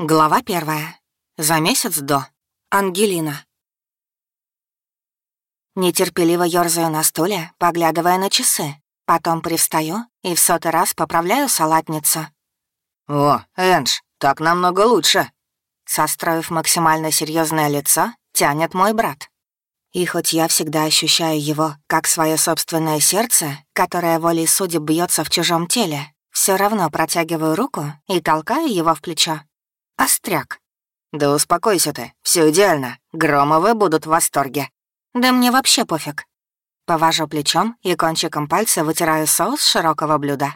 Глава первая. За месяц до. Ангелина. Нетерпеливо ёрзаю на стуле, поглядывая на часы. Потом привстаю и в сотый раз поправляю салатницу. «О, Эндж, так намного лучше!» Состроив максимально серьезное лицо, тянет мой брат. И хоть я всегда ощущаю его как свое собственное сердце, которое волей судеб бьется в чужом теле, все равно протягиваю руку и толкаю его в плечо. Остряк. «Да успокойся ты, все идеально. Громовы будут в восторге». «Да мне вообще пофиг». Повожу плечом и кончиком пальца вытираю соус широкого блюда.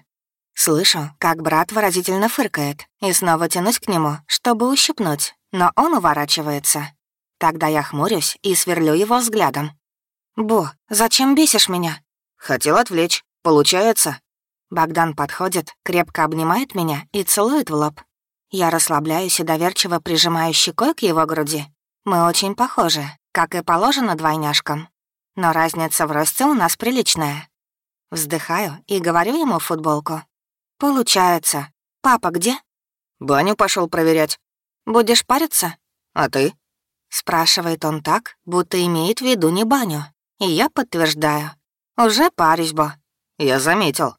Слышу, как брат выразительно фыркает, и снова тянусь к нему, чтобы ущипнуть, но он уворачивается. Тогда я хмурюсь и сверлю его взглядом. «Бо, зачем бесишь меня?» «Хотел отвлечь. Получается?» Богдан подходит, крепко обнимает меня и целует в лоб. Я расслабляюсь и доверчиво прижимаю щекой к его груди. Мы очень похожи, как и положено двойняшкам. Но разница в росте у нас приличная. Вздыхаю и говорю ему в футболку. «Получается. Папа где?» «Баню пошел проверять». «Будешь париться?» «А ты?» Спрашивает он так, будто имеет в виду не баню. И я подтверждаю. «Уже парюсь, Бо». «Я заметил».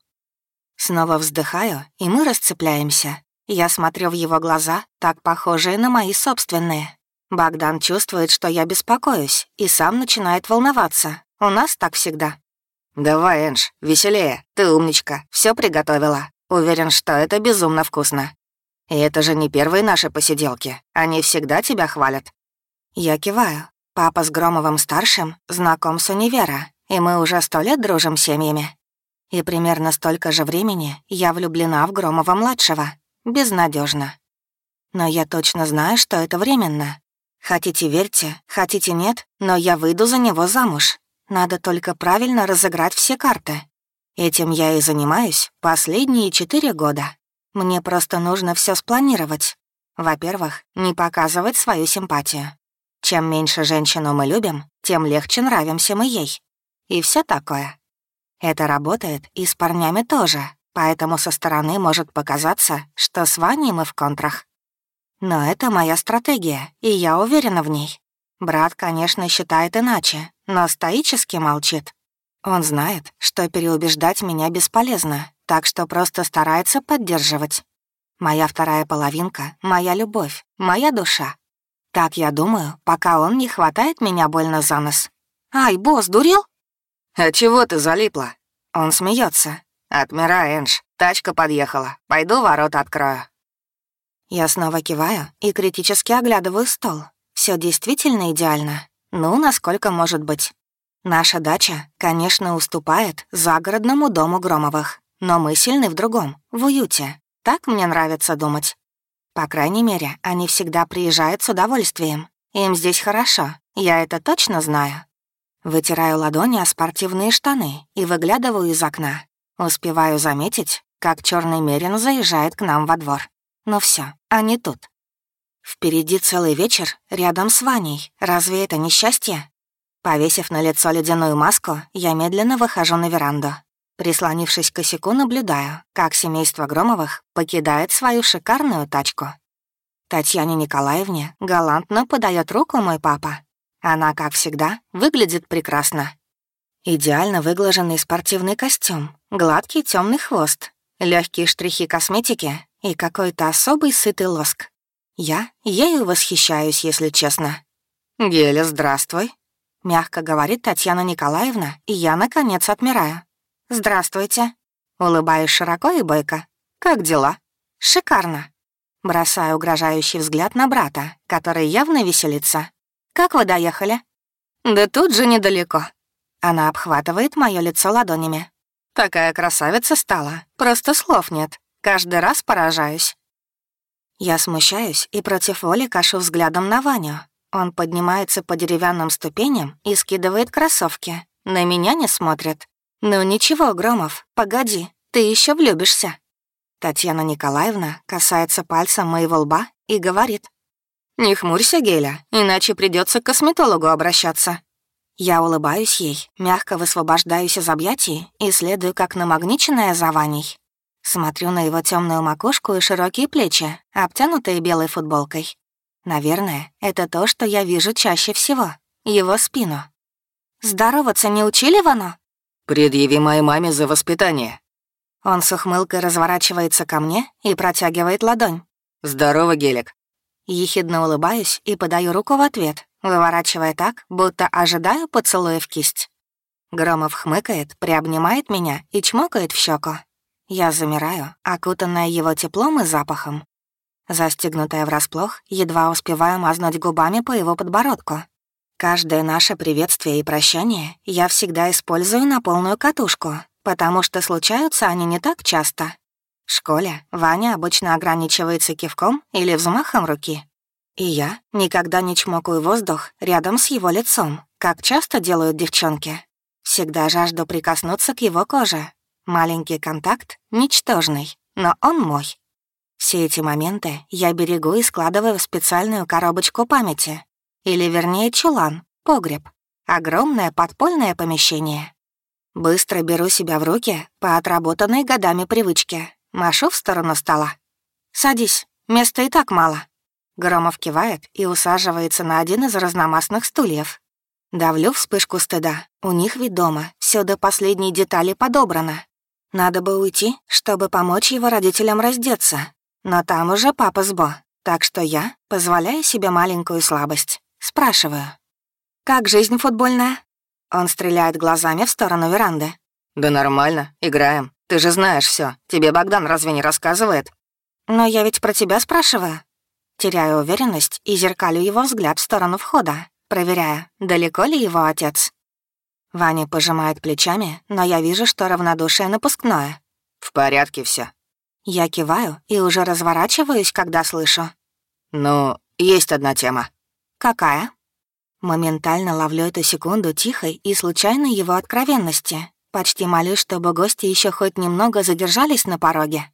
Снова вздыхаю, и мы расцепляемся. Я смотрю в его глаза, так похожие на мои собственные. Богдан чувствует, что я беспокоюсь, и сам начинает волноваться. У нас так всегда. «Давай, Энж, веселее. Ты умничка, все приготовила. Уверен, что это безумно вкусно. И это же не первые наши посиделки. Они всегда тебя хвалят». Я киваю. Папа с Громовым-старшим знаком с универа, и мы уже сто лет дружим семьями. И примерно столько же времени я влюблена в Громова-младшего. Безнадежно. Но я точно знаю, что это временно. Хотите верьте, хотите нет, но я выйду за него замуж. Надо только правильно разыграть все карты. Этим я и занимаюсь последние четыре года. Мне просто нужно все спланировать. Во-первых, не показывать свою симпатию. Чем меньше женщину мы любим, тем легче нравимся мы ей. И все такое. Это работает и с парнями тоже, поэтому со стороны может показаться, что с Ваней мы в контрах. Но это моя стратегия, и я уверена в ней. Брат, конечно, считает иначе, но стоически молчит. Он знает, что переубеждать меня бесполезно, так что просто старается поддерживать. Моя вторая половинка — моя любовь, моя душа. Так я думаю, пока он не хватает меня больно за нос. «Ай, босс, дурел?» «А чего ты залипла?» Он смеется. «Отмирай, Эндж, тачка подъехала. Пойду ворота открою». Я снова киваю и критически оглядываю стол. Все действительно идеально. Ну, насколько может быть. Наша дача, конечно, уступает загородному дому Громовых, но мы сильны в другом, в уюте. Так мне нравится думать. По крайней мере, они всегда приезжают с удовольствием. Им здесь хорошо, я это точно знаю. Вытираю ладони о спортивные штаны и выглядываю из окна. Успеваю заметить, как черный мерин заезжает к нам во двор. Ну все, они тут. Впереди целый вечер рядом с Ваней. Разве это не счастье? Повесив на лицо ледяную маску, я медленно выхожу на веранду. Прислонившись к косяку, наблюдаю, как семейство Громовых покидает свою шикарную тачку. Татьяне Николаевне галантно подает руку мой папа. Она, как всегда, выглядит прекрасно. Идеально выглаженный спортивный костюм, гладкий темный хвост, легкие штрихи косметики и какой-то особый сытый лоск. Я ею восхищаюсь, если честно. «Геля, здравствуй», — мягко говорит Татьяна Николаевна, и я, наконец, отмираю. «Здравствуйте». Улыбаюсь широко и бойко. «Как дела?» «Шикарно». Бросаю угрожающий взгляд на брата, который явно веселится. «Как вы доехали?» «Да тут же недалеко». Она обхватывает мое лицо ладонями. «Такая красавица стала, просто слов нет. Каждый раз поражаюсь». Я смущаюсь и против воли кашу взглядом на Ваню, он поднимается по деревянным ступеням и скидывает кроссовки. На меня не смотрит. «Ну ничего, Громов, погоди, ты еще влюбишься». Татьяна Николаевна касается пальцем моего лба и говорит. «Не хмурься, Геля, иначе придется к косметологу обращаться». Я улыбаюсь ей, мягко высвобождаюсь из объятий и следую как намагниченная за Ваней. Смотрю на его темную макушку и широкие плечи, обтянутые белой футболкой. Наверное, это то, что я вижу чаще всего — его спину. «Здороваться не учили, Вано?» «Предъяви моей маме за воспитание». Он с ухмылкой разворачивается ко мне и протягивает ладонь. «Здорово, Гелик». Ехидно улыбаюсь и подаю руку в ответ, выворачивая так, будто ожидаю поцелуя в кисть. Громов хмыкает, приобнимает меня и чмокает в щеку. Я замираю, окутанная его теплом и запахом. Застегнутая врасплох, едва успеваю мазнуть губами по его подбородку. Каждое наше приветствие и прощание я всегда использую на полную катушку, потому что случаются они не так часто. В школе Ваня обычно ограничивается кивком или взмахом руки. И я никогда не чмокаю воздух рядом с его лицом, как часто делают девчонки. Всегда жажду прикоснуться к его коже. Маленький контакт, ничтожный, но он мой. Все эти моменты я берегу и складываю в специальную коробочку памяти, или вернее чулан, погреб. Огромное подпольное помещение. Быстро беру себя в руки по отработанной годами привычке. Машу в сторону стола. «Садись, места и так мало». Громов кивает и усаживается на один из разномастных стульев. Давлю вспышку стыда. У них ведь дома все до последней детали подобрано. Надо бы уйти, чтобы помочь его родителям раздеться. Но там уже папа с Бо, так что я позволяю себе маленькую слабость. Спрашиваю. «Как жизнь футбольная?» Он стреляет глазами в сторону веранды. «Да нормально, играем. Ты же знаешь все. Тебе Богдан разве не рассказывает?» «Но я ведь про тебя спрашиваю». Теряю уверенность и зеркалю его взгляд в сторону входа, проверяя, далеко ли его отец. Ваня пожимает плечами, но я вижу, что равнодушие напускное. «В порядке все. Я киваю и уже разворачиваюсь, когда слышу. «Ну, есть одна тема». «Какая?» Моментально ловлю эту секунду тихой и случайной его откровенности. Почти молюсь, чтобы гости еще хоть немного задержались на пороге.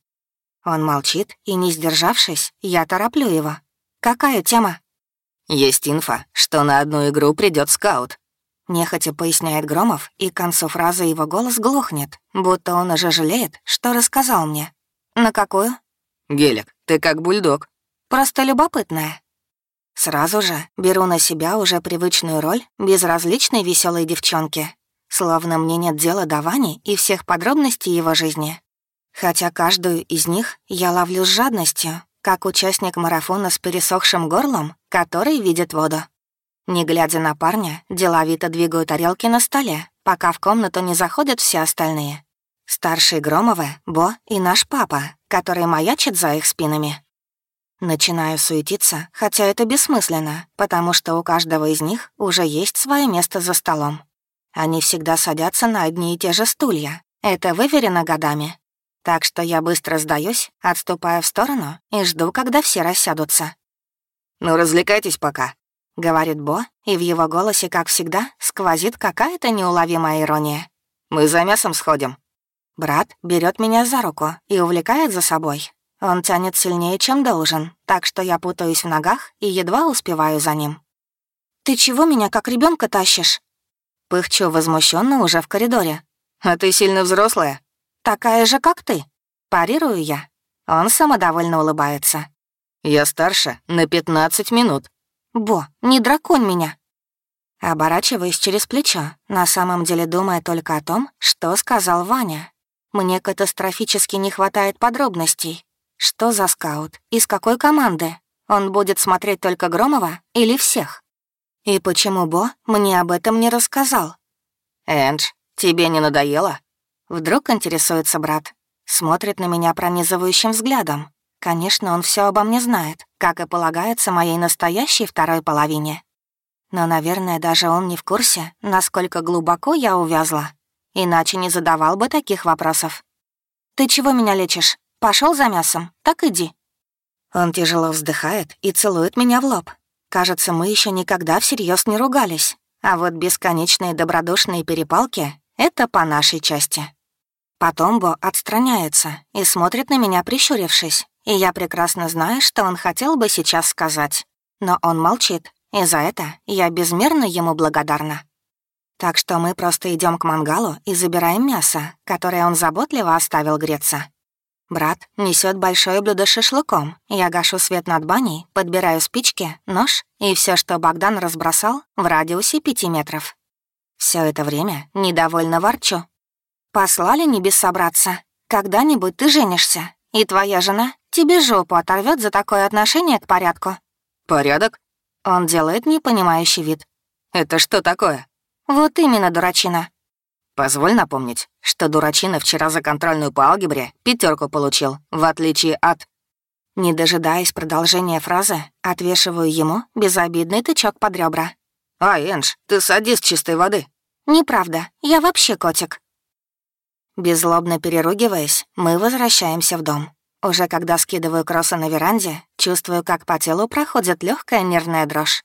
Он молчит, и, не сдержавшись, я тороплю его. «Какая тема?» «Есть инфа, что на одну игру придет скаут». Нехотя поясняет Громов, и к концу фразы его голос глохнет, будто он уже жалеет, что рассказал мне. «На какую?» «Гелик, ты как бульдог». «Просто любопытная». Сразу же беру на себя уже привычную роль безразличной веселой девчонки. Словно мне нет дела до Вани и всех подробностей его жизни. Хотя каждую из них я ловлю с жадностью, как участник марафона с пересохшим горлом, который видит воду. Не глядя на парня, деловито двигаю тарелки на столе, пока в комнату не заходят все остальные. Старшие Громовы, Бо и наш папа, который маячит за их спинами. Начинаю суетиться, хотя это бессмысленно, потому что у каждого из них уже есть свое место за столом. Они всегда садятся на одни и те же стулья. Это выверено годами. Так что я быстро сдаюсь, отступаю в сторону и жду, когда все рассядутся. «Ну, развлекайтесь пока», — говорит Бо, и в его голосе, как всегда, сквозит какая-то неуловимая ирония. «Мы за мясом сходим». Брат берет меня за руку и увлекает за собой, он тянет сильнее, чем должен, так что я путаюсь в ногах и едва успеваю за ним. «Ты чего меня как ребенка тащишь?» Пыхчу возмущенно уже в коридоре. «А ты сильно взрослая?» «Такая же, как ты». Парирую я. Он самодовольно улыбается. «Я старше на 15 минут». «Бо, не драконь меня». Оборачиваюсь через плечо, на самом деле думая только о том, что сказал Ваня. Мне катастрофически не хватает подробностей, что за скаут? Из какой команды? Он будет смотреть только Громова или всех? И почему Бо мне об этом не рассказал? «Эндж, тебе не надоело?» Вдруг интересуется брат. Смотрит на меня пронизывающим взглядом. Конечно, он все обо мне знает, как и полагается моей настоящей второй половине. Но, наверное, даже он не в курсе, насколько глубоко я увязла. Иначе не задавал бы таких вопросов. «Ты чего меня лечишь? Пошел за мясом, так иди». Он тяжело вздыхает и целует меня в лоб. Кажется, мы еще никогда всерьез не ругались. А вот бесконечные добродушные перепалки — это по нашей части. Потом Бо отстраняется и смотрит на меня, прищурившись, и я прекрасно знаю, что он хотел бы сейчас сказать. Но он молчит, и за это я безмерно ему благодарна. Так что мы просто идем к мангалу и забираем мясо, которое он заботливо оставил греться. Брат несет большое блюдо с шашлыком. Я гашу свет над баней, подбираю спички, нож и все, что Богдан разбросал в радиусе пяти метров. Все это время недовольно ворчу. «Послали небес собраться. Когда-нибудь ты женишься, и твоя жена тебе жопу оторвет за такое отношение к порядку». «Порядок?» Он делает непонимающий вид. «Это что такое?» «Вот именно, дурачина. Позволь напомнить, что дурачина вчера за контрольную по алгебре пятерку получил, в отличие от... Не дожидаясь продолжения фразы, отвешиваю ему безобидный тычок под ребра. «А, Энж, ты садись чистой воды». «Неправда, я вообще котик». Беззлобно переругиваясь, мы возвращаемся в дом. Уже когда скидываю кроссы на веранде, чувствую, как по телу проходит легкая нервная дрожь.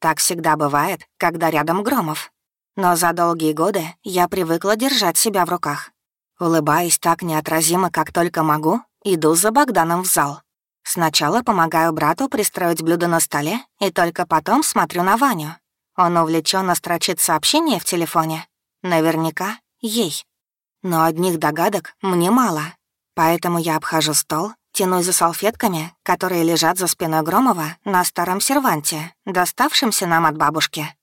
Так всегда бывает, когда рядом Громов. Но за долгие годы я привыкла держать себя в руках. Улыбаясь так неотразимо, как только могу, иду за Богданом в зал. Сначала помогаю брату пристроить блюдо на столе, и только потом смотрю на Ваню. Он увлеченно строчит сообщение в телефоне. Наверняка ей. Но одних догадок мне мало. Поэтому я обхожу стол, тянусь за салфетками, которые лежат за спиной Громова на старом серванте, доставшемся нам от бабушки.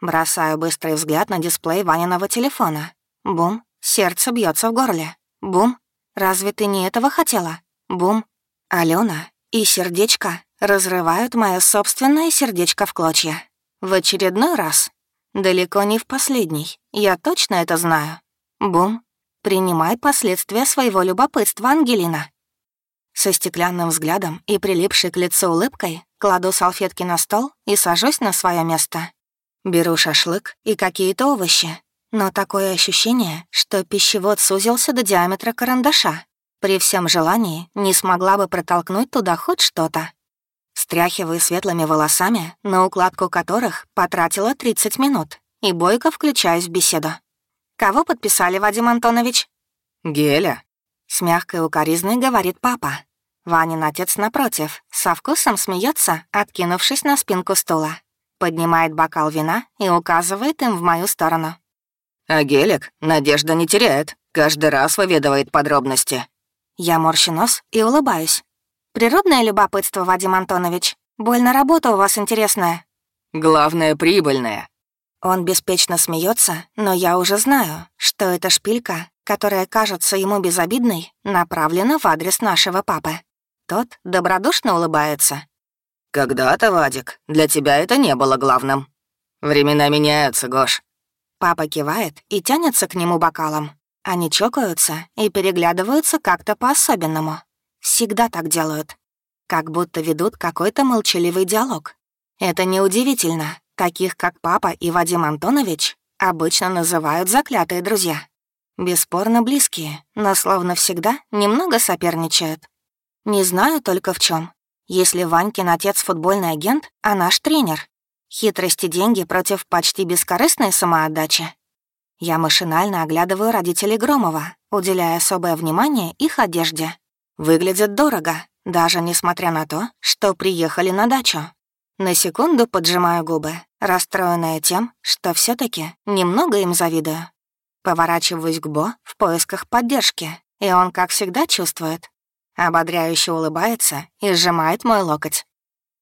Бросаю быстрый взгляд на дисплей Ваниного телефона. Бум, сердце бьется в горле. Бум, разве ты не этого хотела? Бум, Алена и сердечко разрывают мое собственное сердечко в клочья. В очередной раз. Далеко не в последний, я точно это знаю. Бум, принимай последствия своего любопытства, Ангелина. Со стеклянным взглядом и прилипшей к лицу улыбкой кладу салфетки на стол и сажусь на свое место. Беру шашлык и какие-то овощи, но такое ощущение, что пищевод сузился до диаметра карандаша. При всем желании не смогла бы протолкнуть туда хоть что-то. Стряхиваю светлыми волосами, на укладку которых потратила 30 минут, и бойко включаюсь в беседу. «Кого подписали, Вадим Антонович?» «Геля», — с мягкой укоризной говорит папа. Ванин отец напротив, со вкусом смеется, откинувшись на спинку стула поднимает бокал вина и указывает им в мою сторону. «А Гелик надежда не теряет, каждый раз выведывает подробности». Я морщу нос и улыбаюсь. «Природное любопытство, Вадим Антонович. Больно работа у вас интересная». «Главное, прибыльная». Он беспечно смеется, но я уже знаю, что эта шпилька, которая кажется ему безобидной, направлена в адрес нашего папы. Тот добродушно улыбается. «Когда-то, Вадик, для тебя это не было главным. Времена меняются, Гош». Папа кивает и тянется к нему бокалом. Они чокаются и переглядываются как-то по-особенному. Всегда так делают. Как будто ведут какой-то молчаливый диалог. Это неудивительно. Таких, как папа и Вадим Антонович, обычно называют заклятые друзья. Бесспорно близкие, но словно всегда немного соперничают. Не знаю только в чем. Если Ванькин отец футбольный агент, а наш тренер. Хитрости деньги против почти бескорыстной самоотдачи. Я машинально оглядываю родителей Громова, уделяя особое внимание их одежде. Выглядят дорого, даже несмотря на то, что приехали на дачу. На секунду поджимаю губы, расстроенная тем, что все таки немного им завидую. Поворачиваюсь к Бо в поисках поддержки, и он, как всегда, чувствует, Ободряюще улыбается и сжимает мой локоть.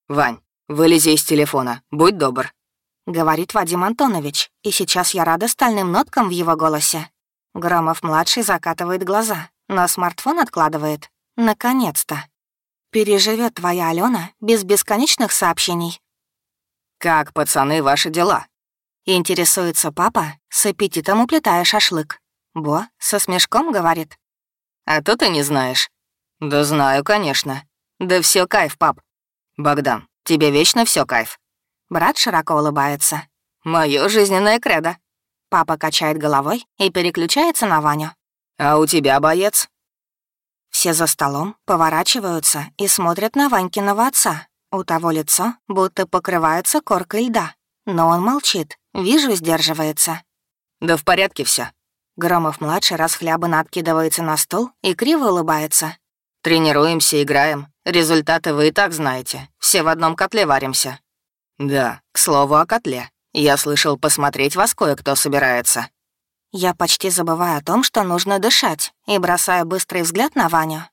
«Вань, вылези из телефона, будь добр», — говорит Вадим Антонович, и сейчас я рада стальным ноткам в его голосе. Громов-младший закатывает глаза, но смартфон откладывает. Наконец-то. Переживет твоя Алена без бесконечных сообщений. «Как, пацаны, ваши дела?» Интересуется папа, с аппетитом уплетая шашлык. Бо со смешком говорит. «А то ты не знаешь. «Да знаю, конечно. Да все кайф, пап. Богдан, тебе вечно все кайф». Брат широко улыбается. Мое жизненное кредо». Папа качает головой и переключается на Ваню. «А у тебя боец?» Все за столом поворачиваются и смотрят на Ванькиного отца. У того лицо будто покрывается коркой льда. Но он молчит, вижу, сдерживается. «Да в порядке все. Громов-младший расхлябанно откидывается на стол и криво улыбается. Тренируемся, играем. Результаты вы и так знаете. Все в одном котле варимся. Да, к слову о котле. Я слышал, посмотреть вас кое-кто собирается. Я почти забываю о том, что нужно дышать, и бросаю быстрый взгляд на Ваню.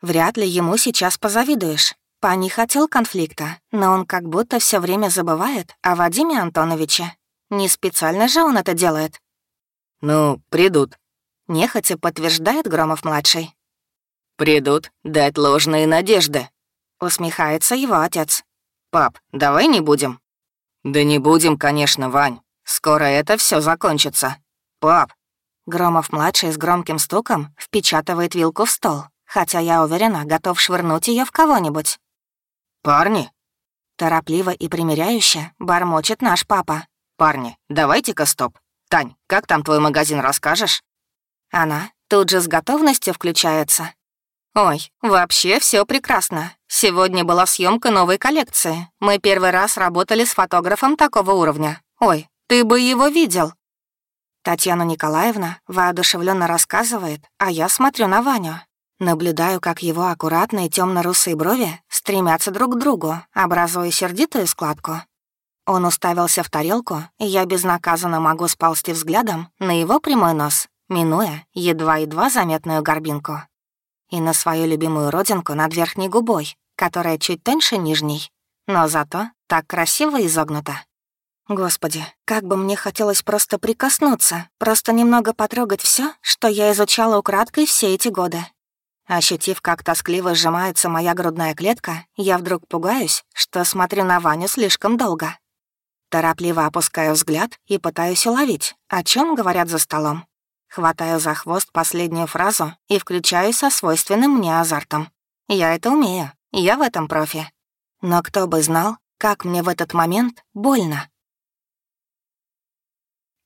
Вряд ли ему сейчас позавидуешь. Па не хотел конфликта, но он как будто все время забывает о Вадиме Антоновиче. Не специально же он это делает. «Ну, придут», — нехотя подтверждает Громов-младший. «Придут дать ложные надежды», — усмехается его отец. «Пап, давай не будем». «Да не будем, конечно, Вань. Скоро это все закончится. Пап». Громов-младший с громким стуком впечатывает вилку в стол, хотя я уверена, готов швырнуть ее в кого-нибудь. «Парни?» Торопливо и примиряюще бормочет наш папа. «Парни, давайте-ка стоп. Тань, как там твой магазин, расскажешь?» Она тут же с готовностью включается. «Ой, вообще все прекрасно. Сегодня была съемка новой коллекции. Мы первый раз работали с фотографом такого уровня. Ой, ты бы его видел!» Татьяна Николаевна воодушевленно рассказывает, а я смотрю на Ваню. Наблюдаю, как его аккуратные темно русые брови стремятся друг к другу, образуя сердитую складку. Он уставился в тарелку, и я безнаказанно могу сползти взглядом на его прямой нос, минуя едва-едва заметную горбинку. И на свою любимую родинку над верхней губой, которая чуть тоньше нижней, но зато так красиво изогнута. Господи, как бы мне хотелось просто прикоснуться, просто немного потрогать все, что я изучала украдкой все эти годы. Ощутив, как тоскливо сжимается моя грудная клетка, я вдруг пугаюсь, что смотрю на Ваню слишком долго. Торопливо опускаю взгляд и пытаюсь уловить, о чем говорят за столом. Хватаю за хвост последнюю фразу и включаю со свойственным мне азартом. Я это умею, я в этом профи. Но кто бы знал, как мне в этот момент больно.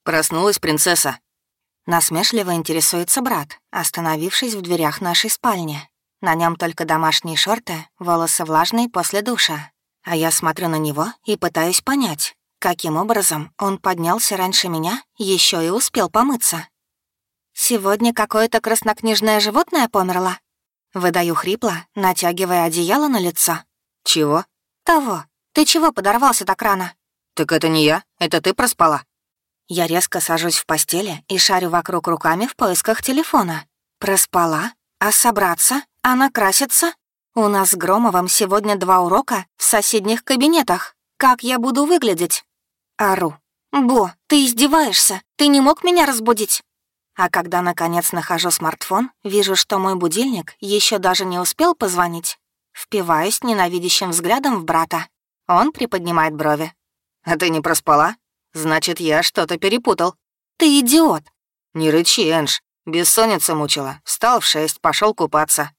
Проснулась принцесса. Насмешливо интересуется брат, остановившись в дверях нашей спальни. На нем только домашние шорты, волосы влажные после душа. А я смотрю на него и пытаюсь понять, Каким образом он поднялся раньше меня, еще и успел помыться? «Сегодня какое-то краснокнижное животное померло?» Выдаю хрипло, натягивая одеяло на лицо. «Чего?» «Того. Ты чего подорвался так рано?» «Так это не я, это ты проспала». Я резко сажусь в постели и шарю вокруг руками в поисках телефона. Проспала? А собраться? А накраситься? У нас с Громовым сегодня два урока в соседних кабинетах. Как я буду выглядеть? Ару. «Бо, ты издеваешься? Ты не мог меня разбудить?» А когда, наконец, нахожу смартфон, вижу, что мой будильник еще даже не успел позвонить. Впиваюсь ненавидящим взглядом в брата. Он приподнимает брови. «А ты не проспала? Значит, я что-то перепутал». «Ты идиот!» «Не рычи, Энж. Бессонница мучила. Встал в шесть, пошел купаться».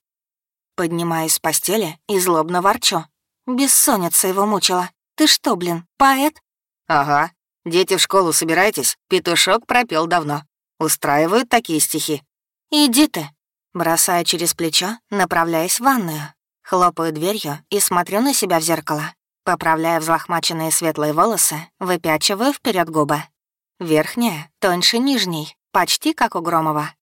Поднимаюсь с постели и злобно ворчу. Бессонница его мучила. Ты что, блин, поэт? «Ага. Дети в школу собирайтесь, петушок пропел давно. Устраивают такие стихи». «Иди ты». Бросаю через плечо, направляясь в ванную. Хлопаю дверью и смотрю на себя в зеркало. Поправляя взлохмаченные светлые волосы, выпячиваю вперед губы. Верхняя тоньше нижней, почти как у Громова.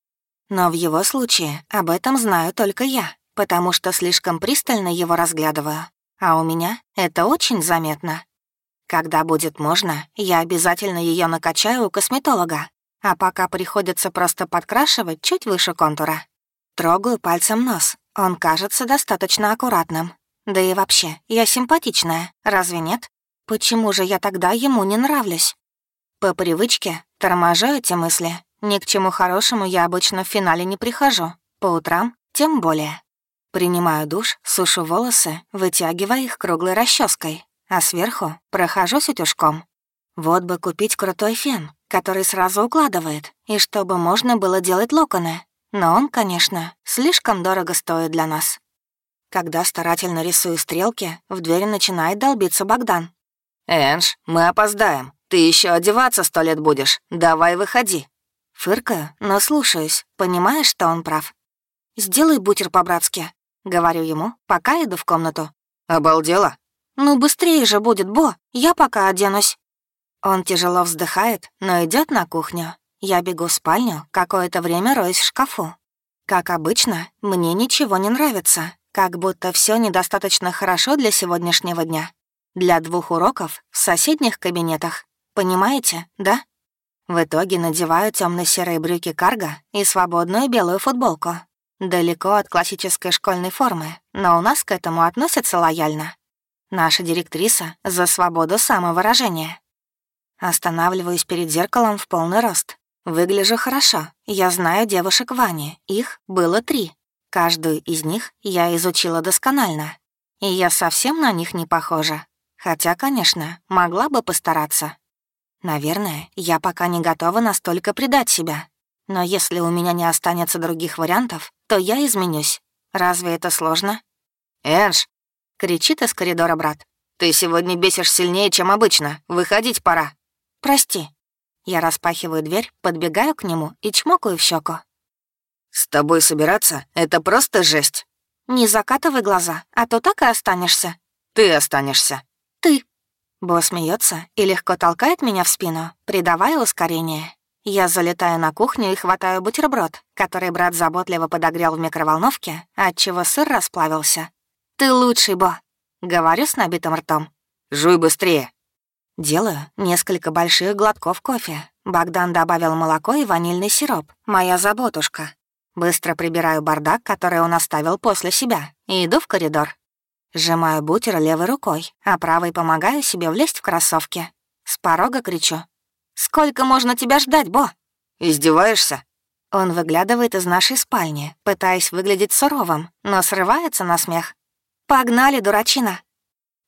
Но в его случае об этом знаю только я, потому что слишком пристально его разглядываю. А у меня это очень заметно. Когда будет можно, я обязательно ее накачаю у косметолога, а пока приходится просто подкрашивать чуть выше контура. Трогаю пальцем нос, он кажется достаточно аккуратным. Да и вообще, я симпатичная, разве нет? Почему же я тогда ему не нравлюсь? По привычке торможу эти мысли. Ни к чему хорошему я обычно в финале не прихожу. По утрам тем более. Принимаю душ, сушу волосы, вытягивая их круглой расческой, а сверху прохожусь утюжком. Вот бы купить крутой фен, который сразу укладывает, и чтобы можно было делать локоны. Но он, конечно, слишком дорого стоит для нас. Когда старательно рисую стрелки, в дверь начинает долбиться Богдан. «Энж, мы опоздаем. Ты еще одеваться сто лет будешь. Давай выходи». Фыркаю, но слушаюсь, понимаешь, что он прав. «Сделай бутер по-братски», — говорю ему, пока иду в комнату. «Обалдела? «Ну быстрее же будет, Бо, я пока оденусь». Он тяжело вздыхает, но идет на кухню. Я бегу в спальню, какое-то время роюсь в шкафу. Как обычно, мне ничего не нравится, как будто все недостаточно хорошо для сегодняшнего дня. Для двух уроков в соседних кабинетах. Понимаете, да? В итоге надеваю темно серые брюки карго и свободную белую футболку. Далеко от классической школьной формы, но у нас к этому относятся лояльно. Наша директриса за свободу самовыражения. Останавливаюсь перед зеркалом в полный рост. Выгляжу хорошо. Я знаю девушек Вани. Их было три. Каждую из них я изучила досконально. И я совсем на них не похожа. Хотя, конечно, могла бы постараться. Наверное, я пока не готова настолько предать себя. Но если у меня не останется других вариантов, то я изменюсь. Разве это сложно? «Энж!» — кричит из коридора брат. «Ты сегодня бесишь сильнее, чем обычно. Выходить пора». «Прости». Я распахиваю дверь, подбегаю к нему и чмокаю в щеку. «С тобой собираться — это просто жесть». «Не закатывай глаза, а то так и останешься». «Ты останешься». «Ты». Бо смеется и легко толкает меня в спину, придавая ускорение. Я залетаю на кухню и хватаю бутерброд, который брат заботливо подогрел в микроволновке, отчего сыр расплавился. «Ты лучший, Бо», — говорю с набитым ртом. «Жуй быстрее». Делаю несколько больших глотков кофе. Богдан добавил молоко и ванильный сироп. Моя заботушка. Быстро прибираю бардак, который он оставил после себя, и иду в коридор. Сжимаю бутер левой рукой, а правой помогаю себе влезть в кроссовки. С порога кричу. «Сколько можно тебя ждать, Бо?» «Издеваешься?» Он выглядывает из нашей спальни, пытаясь выглядеть суровым, но срывается на смех. «Погнали, дурачина!»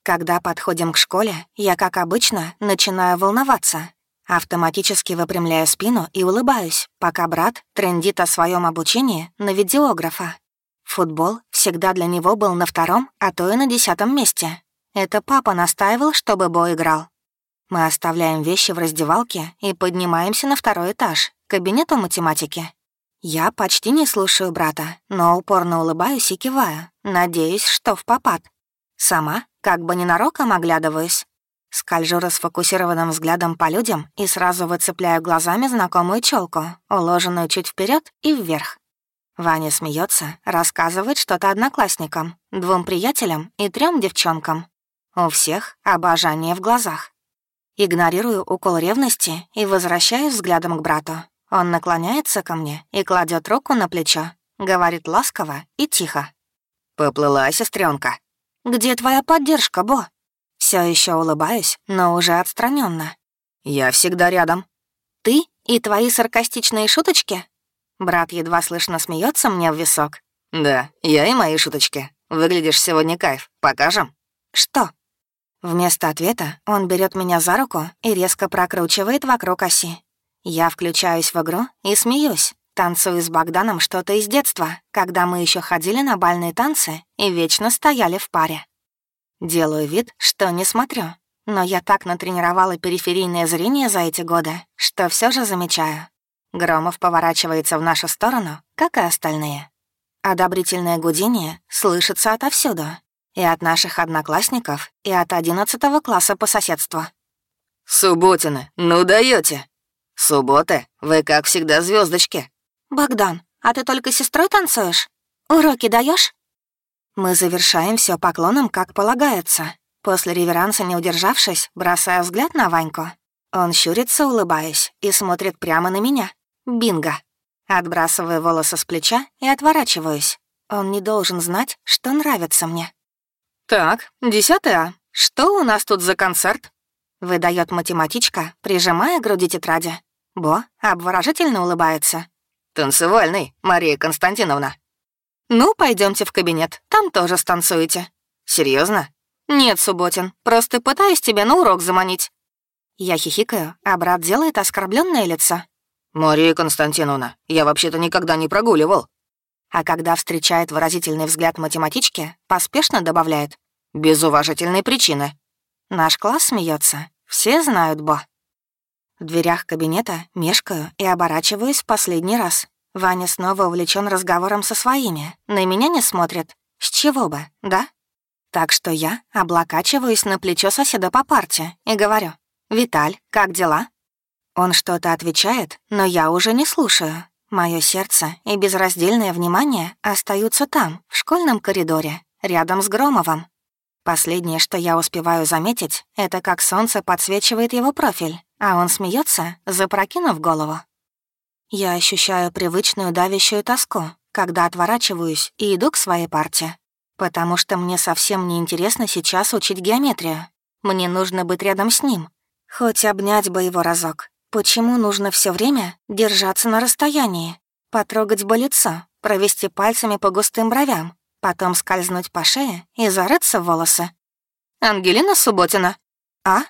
Когда подходим к школе, я, как обычно, начинаю волноваться. Автоматически выпрямляю спину и улыбаюсь, пока брат трендит о своем обучении на видеографа. Футбол всегда для него был на втором, а то и на десятом месте. Это папа настаивал, чтобы Бо играл. Мы оставляем вещи в раздевалке и поднимаемся на второй этаж, к кабинету математики. Я почти не слушаю брата, но упорно улыбаюсь и киваю, надеюсь, что в попад. Сама как бы ненароком оглядываюсь. Скольжу расфокусированным взглядом по людям и сразу выцепляю глазами знакомую челку, уложенную чуть вперед и вверх. Ваня смеется, рассказывает что-то одноклассникам, двум приятелям и трем девчонкам. У всех обожание в глазах. Игнорирую укол ревности и возвращаюсь взглядом к брату. Он наклоняется ко мне и кладет руку на плечо, говорит ласково и тихо. «Поплыла, сестренка. «Где твоя поддержка, Бо?» Все еще улыбаюсь, но уже отстраненно. «Я всегда рядом». «Ты и твои саркастичные шуточки?» Брат едва слышно смеется мне в висок. «Да, я и мои шуточки. Выглядишь сегодня кайф. Покажем?» «Что?» Вместо ответа он берет меня за руку и резко прокручивает вокруг оси. Я включаюсь в игру и смеюсь. Танцую с Богданом что-то из детства, когда мы еще ходили на бальные танцы и вечно стояли в паре. Делаю вид, что не смотрю, но я так натренировала периферийное зрение за эти годы, что все же замечаю. Громов поворачивается в нашу сторону, как и остальные. Одобрительное гудение слышится отовсюду. И от наших одноклассников, и от одиннадцатого класса по соседству. «Субботины, ну даете. Субботы, вы, как всегда, звездочки. «Богдан, а ты только сестрой танцуешь? Уроки даешь? Мы завершаем все поклоном, как полагается. После реверанса, не удержавшись, бросаю взгляд на Ваньку. Он щурится, улыбаясь, и смотрит прямо на меня. Бинго. Отбрасываю волосы с плеча и отворачиваюсь. Он не должен знать, что нравится мне. «Так, десятый А. Что у нас тут за концерт?» Выдает математичка, прижимая к груди тетради. Бо обворожительно улыбается. «Танцевальный, Мария Константиновна». «Ну, пойдемте в кабинет, там тоже станцуете». Серьезно? «Нет, Субботин, просто пытаюсь тебя на урок заманить». Я хихикаю, а брат делает оскорбленное лицо. «Мария Константиновна, я вообще-то никогда не прогуливал». А когда встречает выразительный взгляд математички, поспешно добавляет «без уважительной причины». Наш класс смеется, все знают Бо. В дверях кабинета мешкаю и оборачиваюсь в последний раз. Ваня снова увлечен разговором со своими. На меня не смотрит. С чего бы, да? Так что я облокачиваюсь на плечо соседа по парте и говорю, «Виталь, как дела?» Он что-то отвечает, но я уже не слушаю. Мое сердце и безраздельное внимание остаются там, в школьном коридоре, рядом с Громовым. Последнее, что я успеваю заметить, это как солнце подсвечивает его профиль, а он смеется, запрокинув голову. Я ощущаю привычную давящую тоску, когда отворачиваюсь и иду к своей парте. Потому что мне совсем не интересно сейчас учить геометрию. Мне нужно быть рядом с ним. Хоть обнять бы его разок. Почему нужно все время держаться на расстоянии? Потрогать бы лицо, провести пальцами по густым бровям, потом скользнуть по шее и зарыться в волосы. «Ангелина Субботина?» «А?»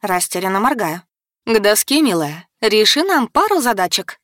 Растерянно моргаю. «К доске, милая. Реши нам пару задачек».